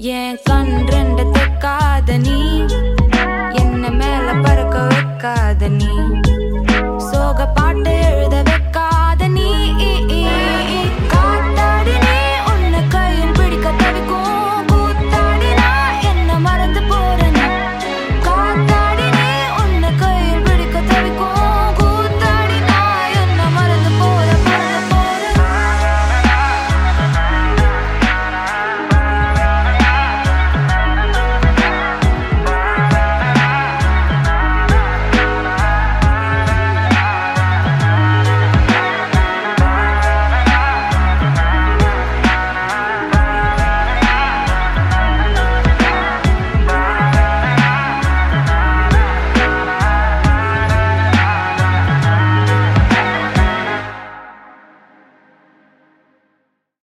என் கண் ரெண்டு தெக்காத நீ.